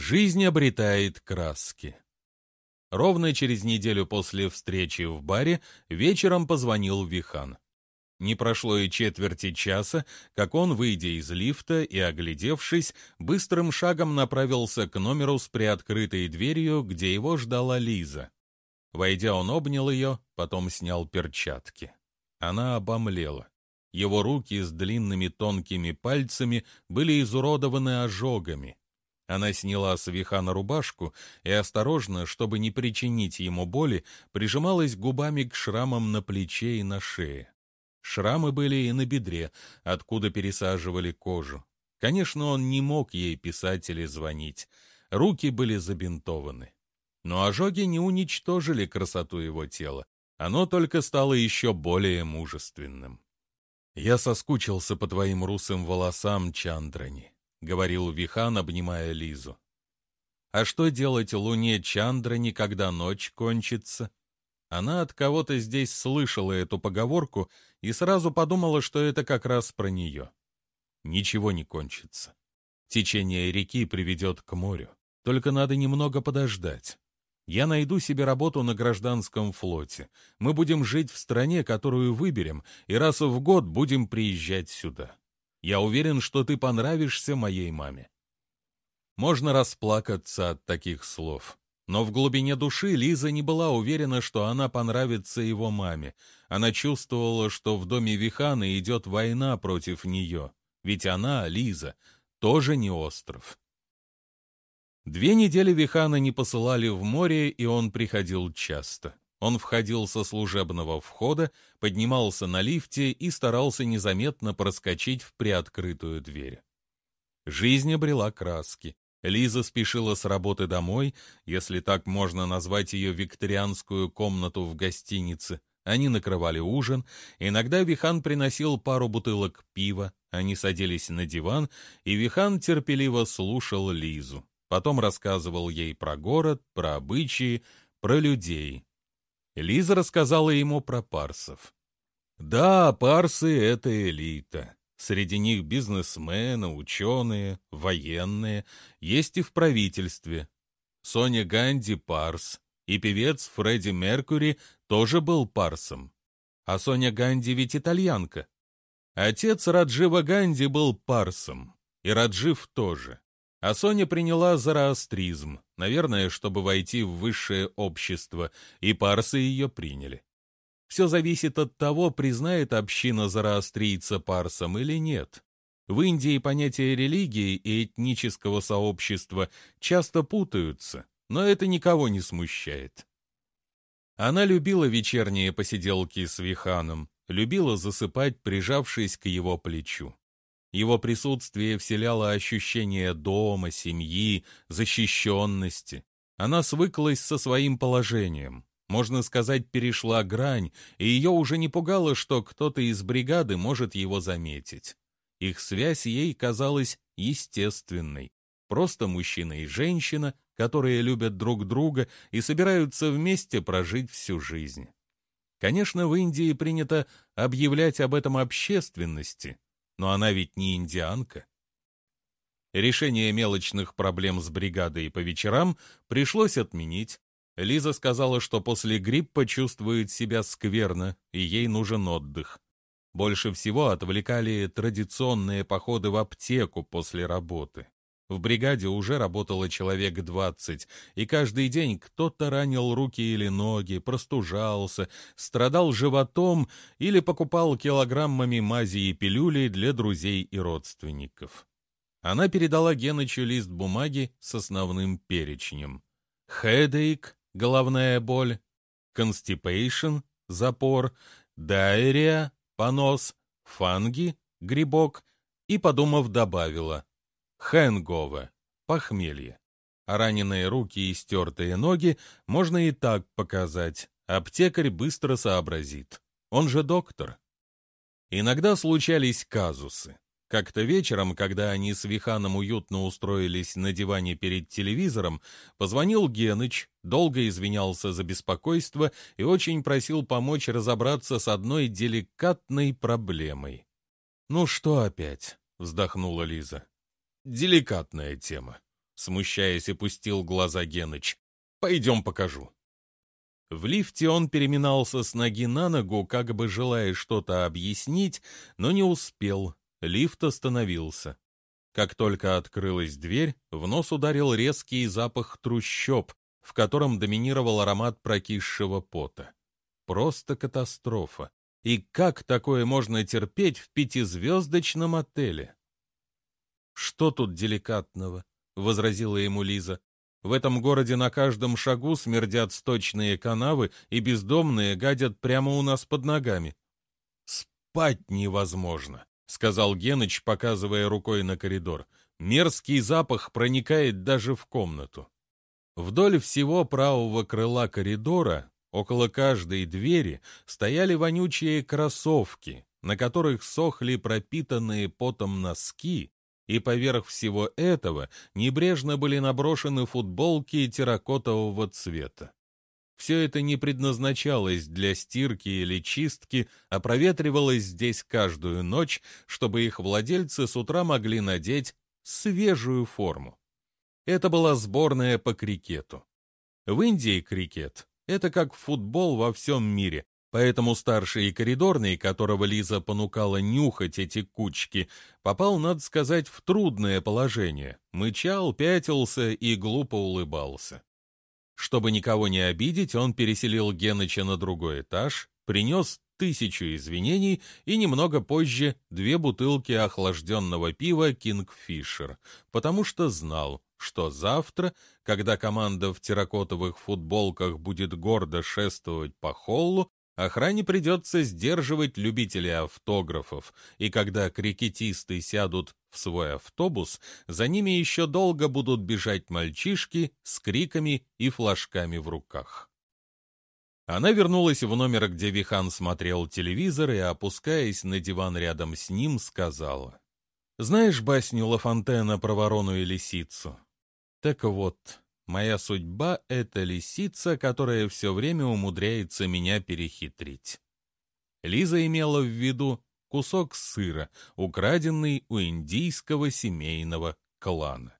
Жизнь обретает краски. Ровно через неделю после встречи в баре вечером позвонил Вихан. Не прошло и четверти часа, как он, выйдя из лифта и оглядевшись, быстрым шагом направился к номеру с приоткрытой дверью, где его ждала Лиза. Войдя, он обнял ее, потом снял перчатки. Она обомлела. Его руки с длинными тонкими пальцами были изуродованы ожогами. Она сняла с Вихана рубашку и осторожно, чтобы не причинить ему боли, прижималась губами к шрамам на плече и на шее. Шрамы были и на бедре, откуда пересаживали кожу. Конечно, он не мог ей писать или звонить. Руки были забинтованы. Но ожоги не уничтожили красоту его тела. Оно только стало еще более мужественным. «Я соскучился по твоим русым волосам, Чандрани», — говорил Вихан, обнимая Лизу. «А что делать луне Чандрани, когда ночь кончится?» Она от кого-то здесь слышала эту поговорку и сразу подумала, что это как раз про нее. Ничего не кончится. Течение реки приведет к морю. Только надо немного подождать. Я найду себе работу на гражданском флоте. Мы будем жить в стране, которую выберем, и раз в год будем приезжать сюда. Я уверен, что ты понравишься моей маме. Можно расплакаться от таких слов. Но в глубине души Лиза не была уверена, что она понравится его маме. Она чувствовала, что в доме Вихана идет война против нее. Ведь она, Лиза, тоже не остров. Две недели Вихана не посылали в море, и он приходил часто. Он входил со служебного входа, поднимался на лифте и старался незаметно проскочить в приоткрытую дверь. Жизнь обрела краски. Лиза спешила с работы домой, если так можно назвать ее викторианскую комнату в гостинице. Они накрывали ужин, иногда Вихан приносил пару бутылок пива, они садились на диван, и Вихан терпеливо слушал Лизу. Потом рассказывал ей про город, про обычаи, про людей. Лиза рассказала ему про парсов. Да, парсы — это элита. Среди них бизнесмены, ученые, военные, есть и в правительстве. Соня Ганди — парс, и певец Фредди Меркури тоже был парсом. А Соня Ганди ведь итальянка. Отец Раджива Ганди был парсом, и Раджив тоже. А Соня приняла зороастризм, наверное, чтобы войти в высшее общество, и парсы ее приняли. Все зависит от того, признает община зороастрийца парсом или нет. В Индии понятия религии и этнического сообщества часто путаются, но это никого не смущает. Она любила вечерние посиделки с Виханом, любила засыпать, прижавшись к его плечу. Его присутствие вселяло ощущение дома, семьи, защищенности. Она свыклась со своим положением. Можно сказать, перешла грань, и ее уже не пугало, что кто-то из бригады может его заметить. Их связь ей казалась естественной. Просто мужчина и женщина, которые любят друг друга и собираются вместе прожить всю жизнь. Конечно, в Индии принято объявлять об этом общественности, но она ведь не индианка. Решение мелочных проблем с бригадой по вечерам пришлось отменить. Лиза сказала, что после гриппа чувствует себя скверно, и ей нужен отдых. Больше всего отвлекали традиционные походы в аптеку после работы. В бригаде уже работало человек двадцать, и каждый день кто-то ранил руки или ноги, простужался, страдал животом или покупал килограммами мази и пилюли для друзей и родственников. Она передала Генычу лист бумаги с основным перечнем. Headache — головная боль, constipation — запор, diarrhea — понос, фанги — грибок, и, подумав, добавила Хэнгове – похмелье. А раненые руки и стертые ноги можно и так показать. Аптекарь быстро сообразит. Он же доктор. Иногда случались казусы. Как-то вечером, когда они с Виханом уютно устроились на диване перед телевизором, позвонил Геныч, долго извинялся за беспокойство и очень просил помочь разобраться с одной деликатной проблемой. «Ну что опять?» — вздохнула Лиза деликатная тема. смущаясь, опустил глаза Геныч. «Пойдем покажу». В лифте он переминался с ноги на ногу, как бы желая что-то объяснить, но не успел. Лифт остановился. Как только открылась дверь, в нос ударил резкий запах трущоб, в котором доминировал аромат прокисшего пота. Просто катастрофа. И как такое можно терпеть в пятизвездочном отеле? «Что тут деликатного?» — возразила ему Лиза. «В этом городе на каждом шагу смердят сточные канавы, и бездомные гадят прямо у нас под ногами». «Спать невозможно», — сказал Геныч, показывая рукой на коридор. «Мерзкий запах проникает даже в комнату». Вдоль всего правого крыла коридора, около каждой двери, стояли вонючие кроссовки, на которых сохли пропитанные потом носки, и поверх всего этого небрежно были наброшены футболки терракотового цвета. Все это не предназначалось для стирки или чистки, а проветривалось здесь каждую ночь, чтобы их владельцы с утра могли надеть свежую форму. Это была сборная по крикету. В Индии крикет — это как футбол во всем мире, Поэтому старший коридорный, которого Лиза понукала нюхать эти кучки, попал, надо сказать, в трудное положение. Мычал, пятился и глупо улыбался. Чтобы никого не обидеть, он переселил Геныча на другой этаж, принес тысячу извинений и немного позже две бутылки охлажденного пива «Кингфишер», потому что знал, что завтра, когда команда в терракотовых футболках будет гордо шествовать по холлу, Охране придется сдерживать любителей автографов, и когда крикетисты сядут в свой автобус, за ними еще долго будут бежать мальчишки с криками и флажками в руках. Она вернулась в номер, где Вихан смотрел телевизор, и, опускаясь на диван рядом с ним, сказала. «Знаешь басню Лафонтена про ворону и лисицу? Так вот, Моя судьба — это лисица, которая все время умудряется меня перехитрить. Лиза имела в виду кусок сыра, украденный у индийского семейного клана.